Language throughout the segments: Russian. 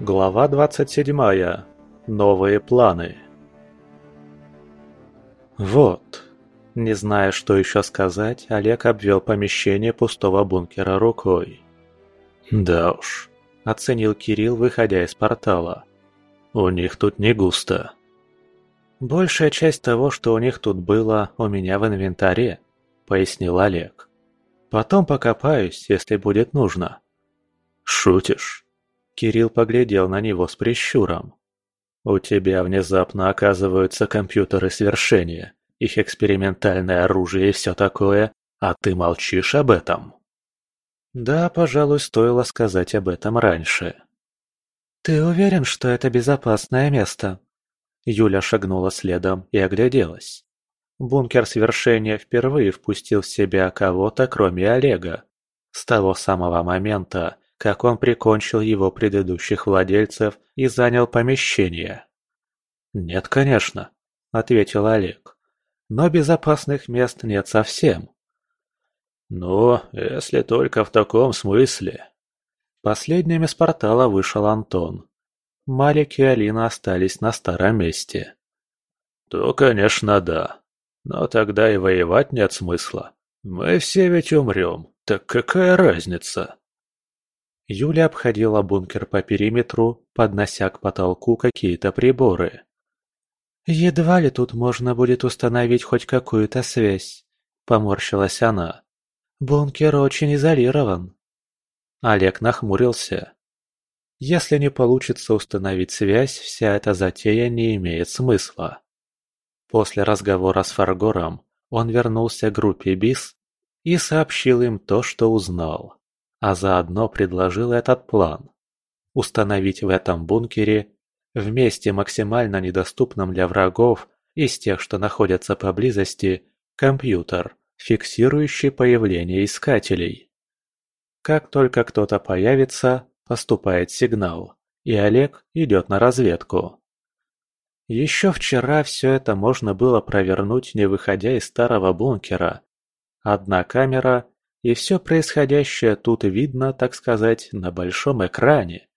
Глава 27. Новые планы. Вот. Не зная, что еще сказать, Олег обвел помещение пустого бункера рукой. Да уж, оценил Кирилл, выходя из портала. У них тут не густо. Большая часть того, что у них тут было, у меня в инвентаре, пояснил Олег. Потом покопаюсь, если будет нужно. Шутишь? Кирилл поглядел на него с прищуром. «У тебя внезапно оказываются компьютеры свершения, их экспериментальное оружие и все такое, а ты молчишь об этом?» «Да, пожалуй, стоило сказать об этом раньше». «Ты уверен, что это безопасное место?» Юля шагнула следом и огляделась. Бункер свершения впервые впустил в себя кого-то, кроме Олега. С того самого момента, как он прикончил его предыдущих владельцев и занял помещение. «Нет, конечно», — ответил Олег. «Но безопасных мест нет совсем». «Ну, если только в таком смысле». Последним из портала вышел Антон. Малик и Алина остались на старом месте. «То, конечно, да. Но тогда и воевать нет смысла. Мы все ведь умрем. Так какая разница?» Юля обходила бункер по периметру, поднося к потолку какие-то приборы. «Едва ли тут можно будет установить хоть какую-то связь», — поморщилась она. «Бункер очень изолирован». Олег нахмурился. «Если не получится установить связь, вся эта затея не имеет смысла». После разговора с Фаргором он вернулся к группе БИС и сообщил им то, что узнал а заодно предложил этот план. Установить в этом бункере, в месте максимально недоступном для врагов из тех, что находятся поблизости, компьютер, фиксирующий появление искателей. Как только кто-то появится, поступает сигнал, и Олег идет на разведку. Еще вчера все это можно было провернуть, не выходя из старого бункера. Одна камера и все происходящее тут видно, так сказать, на большом экране.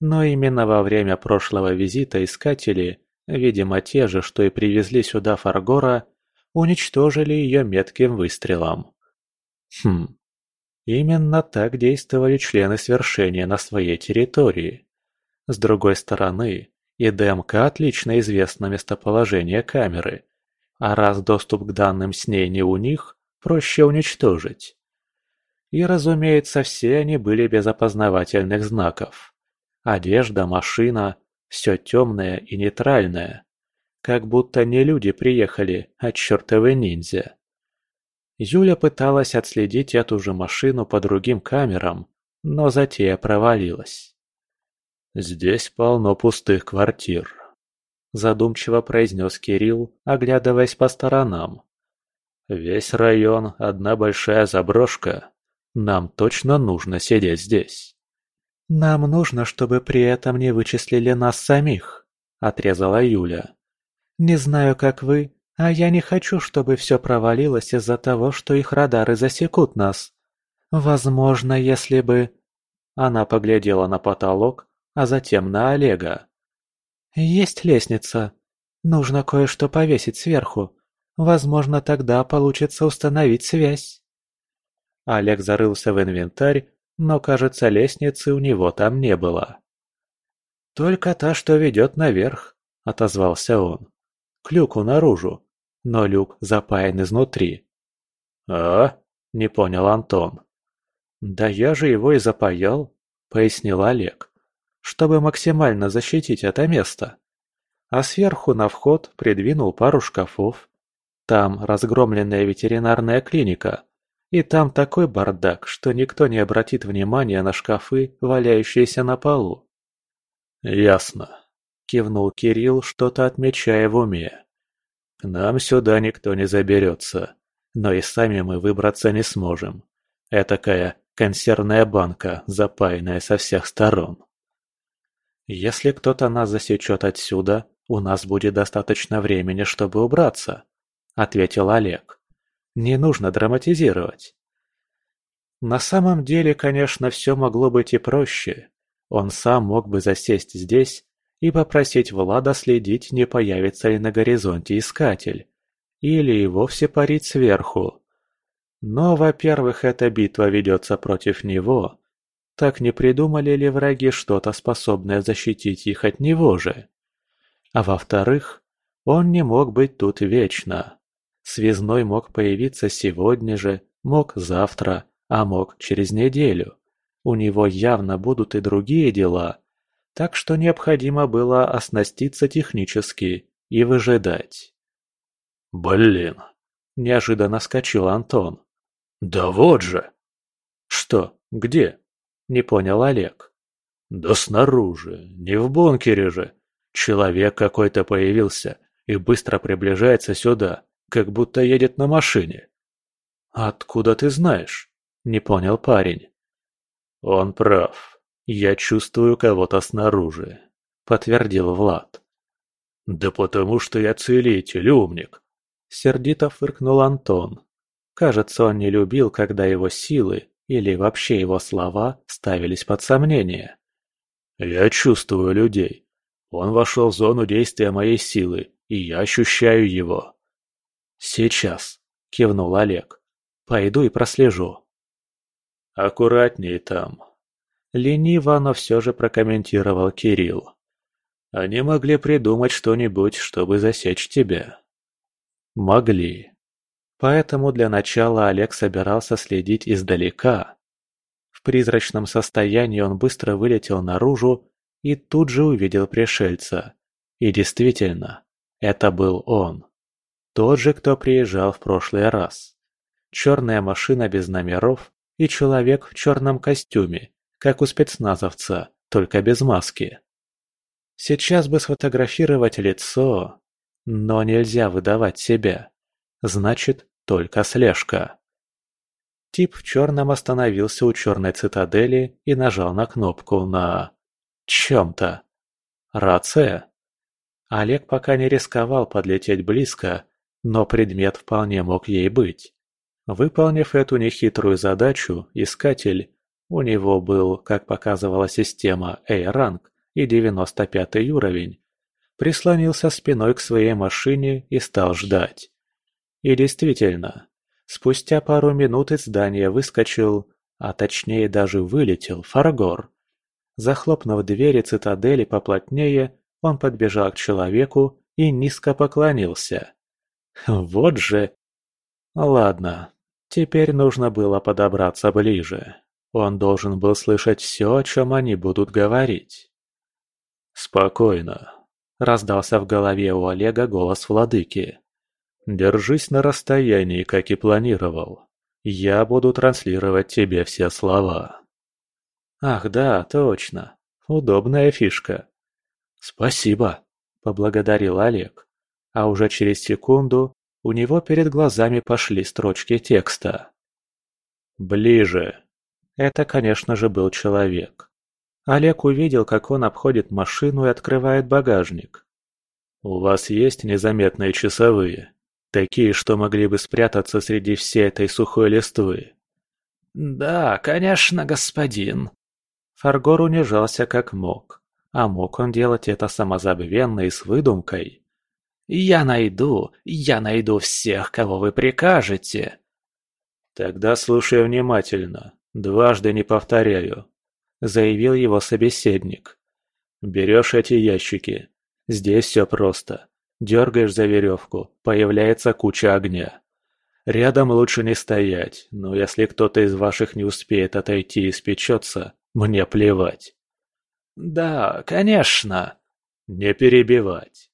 Но именно во время прошлого визита искатели, видимо те же, что и привезли сюда Фаргора, уничтожили ее метким выстрелом. Хм, именно так действовали члены свершения на своей территории. С другой стороны, и ДМК отлично известно местоположение камеры, а раз доступ к данным с ней не у них, проще уничтожить. И, разумеется, все они были без опознавательных знаков. Одежда, машина – все темное и нейтральное. Как будто не люди приехали, а чертовы ниндзя. Юля пыталась отследить эту же машину по другим камерам, но затея провалилась. «Здесь полно пустых квартир», – задумчиво произнес Кирилл, оглядываясь по сторонам. «Весь район – одна большая заброшка. Нам точно нужно сидеть здесь. Нам нужно, чтобы при этом не вычислили нас самих, отрезала Юля. Не знаю, как вы, а я не хочу, чтобы все провалилось из-за того, что их радары засекут нас. Возможно, если бы... Она поглядела на потолок, а затем на Олега. «Есть лестница. Нужно кое-что повесить сверху. Возможно, тогда получится установить связь». Олег зарылся в инвентарь, но, кажется, лестницы у него там не было. «Только та, что ведет наверх», — отозвался он. «К люку наружу, но люк запаян изнутри». «А?» — не понял Антон. «Да я же его и запаял», — пояснил Олег, «чтобы максимально защитить это место. А сверху на вход придвинул пару шкафов. Там разгромленная ветеринарная клиника, и там такой бардак, что никто не обратит внимания на шкафы, валяющиеся на полу. «Ясно», — кивнул Кирилл, что-то отмечая в уме. «К нам сюда никто не заберется, но и сами мы выбраться не сможем. Этакая консервная банка, запаянная со всех сторон». «Если кто-то нас засечет отсюда, у нас будет достаточно времени, чтобы убраться», — ответил Олег. Не нужно драматизировать. На самом деле, конечно, все могло быть и проще. Он сам мог бы засесть здесь и попросить Влада следить, не появится ли на горизонте искатель, или и вовсе парить сверху. Но, во-первых, эта битва ведется против него. Так не придумали ли враги что-то, способное защитить их от него же? А во-вторых, он не мог быть тут вечно. Связной мог появиться сегодня же, мог завтра, а мог через неделю. У него явно будут и другие дела, так что необходимо было оснаститься технически и выжидать. «Блин!» – неожиданно скачал Антон. «Да вот же!» «Что? Где?» – не понял Олег. «Да снаружи, не в бункере же. Человек какой-то появился и быстро приближается сюда, как будто едет на машине». «Откуда ты знаешь?» – не понял парень. «Он прав. Я чувствую кого-то снаружи», – подтвердил Влад. «Да потому что я целитель, умник!» Сердито фыркнул Антон. Кажется, он не любил, когда его силы или вообще его слова ставились под сомнение. «Я чувствую людей. Он вошел в зону действия моей силы, и я ощущаю его». «Сейчас», — кивнул Олег. «Пойду и прослежу». «Аккуратней там», — лениво, но все же прокомментировал Кирилл. «Они могли придумать что-нибудь, чтобы засечь тебя». «Могли», Поэтому для начала Олег собирался следить издалека. В призрачном состоянии он быстро вылетел наружу и тут же увидел пришельца. И действительно, это был он. Тот же, кто приезжал в прошлый раз. Черная машина без номеров и человек в черном костюме, как у спецназовца, только без маски. Сейчас бы сфотографировать лицо, но нельзя выдавать себя. Значит, только слежка. Тип в черном остановился у черной цитадели и нажал на кнопку на... чем-то. Рация? Олег пока не рисковал подлететь близко, но предмет вполне мог ей быть. Выполнив эту нехитрую задачу, искатель, у него был, как показывала система, A-ранг и 95 уровень, прислонился спиной к своей машине и стал ждать. И действительно, спустя пару минут из здания выскочил, а точнее даже вылетел, Фаргор. Захлопнув двери цитадели поплотнее, он подбежал к человеку и низко поклонился. Вот же... Ладно, теперь нужно было подобраться ближе. Он должен был слышать все, о чем они будут говорить. «Спокойно», — раздался в голове у Олега голос владыки. Держись на расстоянии, как и планировал. Я буду транслировать тебе все слова. Ах да, точно. Удобная фишка. Спасибо, поблагодарил Олег. А уже через секунду у него перед глазами пошли строчки текста. Ближе. Это, конечно же, был человек. Олег увидел, как он обходит машину и открывает багажник. «У вас есть незаметные часовые?» Такие, что могли бы спрятаться среди всей этой сухой листвы. «Да, конечно, господин». Фаргор унижался как мог, а мог он делать это самозабвенно и с выдумкой. «Я найду, я найду всех, кого вы прикажете». «Тогда слушай внимательно, дважды не повторяю», — заявил его собеседник. «Берешь эти ящики. Здесь все просто. Дергаешь за веревку, появляется куча огня. Рядом лучше не стоять, но если кто-то из ваших не успеет отойти и спечется, мне плевать. Да, конечно. Не перебивать.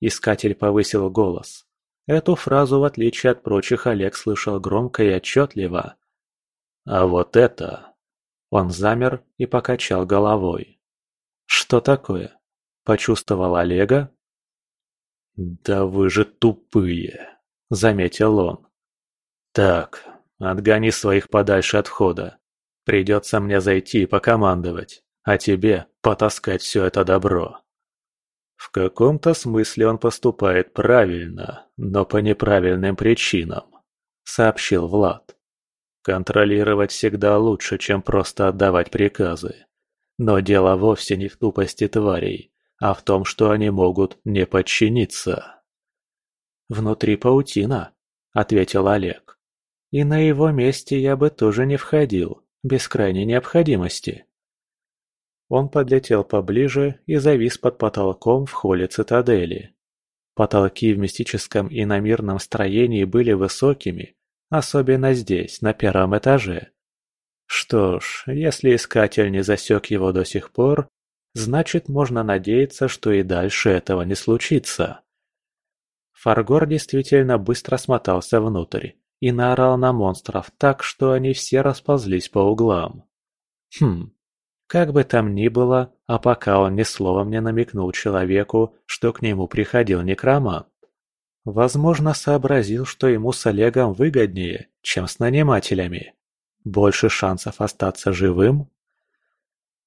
Искатель повысил голос. Эту фразу, в отличие от прочих, Олег слышал громко и отчетливо. А вот это... Он замер и покачал головой. Что такое? Почувствовал Олега? «Да вы же тупые!» – заметил он. «Так, отгони своих подальше от входа. Придется мне зайти и покомандовать, а тебе потаскать все это добро». В каком-то смысле он поступает правильно, но по неправильным причинам, сообщил Влад. Контролировать всегда лучше, чем просто отдавать приказы. Но дело вовсе не в тупости тварей, а в том, что они могут не подчиниться. «Внутри паутина», — ответил Олег. «И на его месте я бы тоже не входил, без крайней необходимости». Он подлетел поближе и завис под потолком в холле цитадели. Потолки в мистическом и иномирном строении были высокими, особенно здесь, на первом этаже. Что ж, если искатель не засек его до сих пор, значит можно надеяться, что и дальше этого не случится. Фаргор действительно быстро смотался внутрь и наорал на монстров так, что они все расползлись по углам. Хм, как бы там ни было, а пока он ни словом не намекнул человеку, что к нему приходил некромант. Возможно, сообразил, что ему с Олегом выгоднее, чем с нанимателями. Больше шансов остаться живым?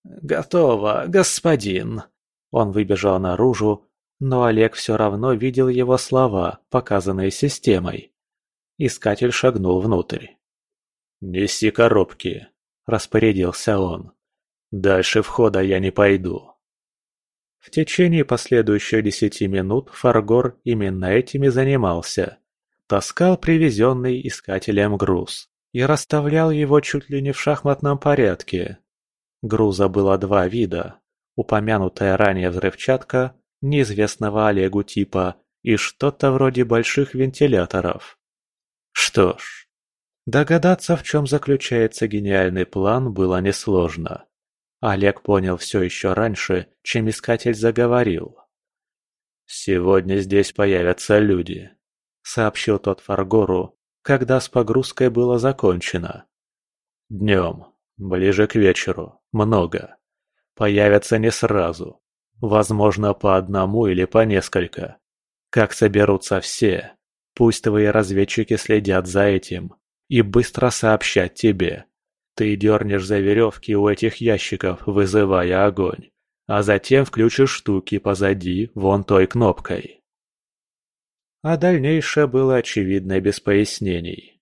«Готово, господин!» Он выбежал наружу, но Олег все равно видел его слова, показанные системой. Искатель шагнул внутрь. «Неси коробки», – распорядился он. «Дальше входа я не пойду». В течение последующих десяти минут Фаргор именно этими занимался. Таскал привезенный искателем груз и расставлял его чуть ли не в шахматном порядке. Груза было два вида. Упомянутая ранее взрывчатка неизвестного Олегу типа и что-то вроде больших вентиляторов. Что ж, догадаться, в чем заключается гениальный план, было несложно. Олег понял все еще раньше, чем искатель заговорил. «Сегодня здесь появятся люди», — сообщил тот Фаргору, когда с погрузкой было закончено. «Днем, ближе к вечеру, много. Появятся не сразу, Возможно, по одному или по несколько. Как соберутся все, пусть твои разведчики следят за этим и быстро сообщат тебе. Ты дернешь за веревки у этих ящиков, вызывая огонь, а затем включишь штуки позади вон той кнопкой. А дальнейшее было очевидно без пояснений.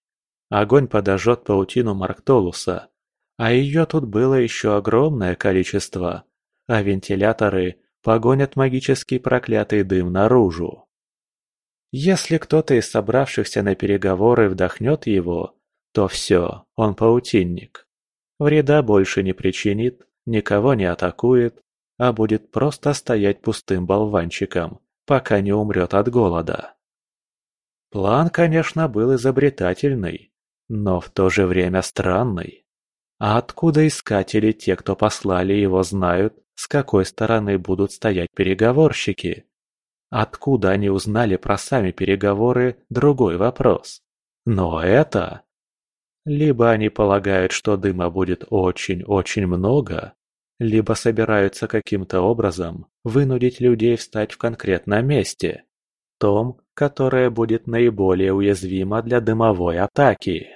Огонь подожжет паутину Марктолуса, а ее тут было еще огромное количество, а вентиляторы погонят магический проклятый дым наружу. Если кто-то из собравшихся на переговоры вдохнет его, то все, он паутинник. Вреда больше не причинит, никого не атакует, а будет просто стоять пустым болванчиком, пока не умрет от голода. План, конечно, был изобретательный, но в то же время странный. А откуда искатели те, кто послали его, знают, с какой стороны будут стоять переговорщики? Откуда они узнали про сами переговоры – другой вопрос. Но это... Либо они полагают, что дыма будет очень-очень много, либо собираются каким-то образом вынудить людей встать в конкретном месте, том, которое будет наиболее уязвимо для дымовой атаки.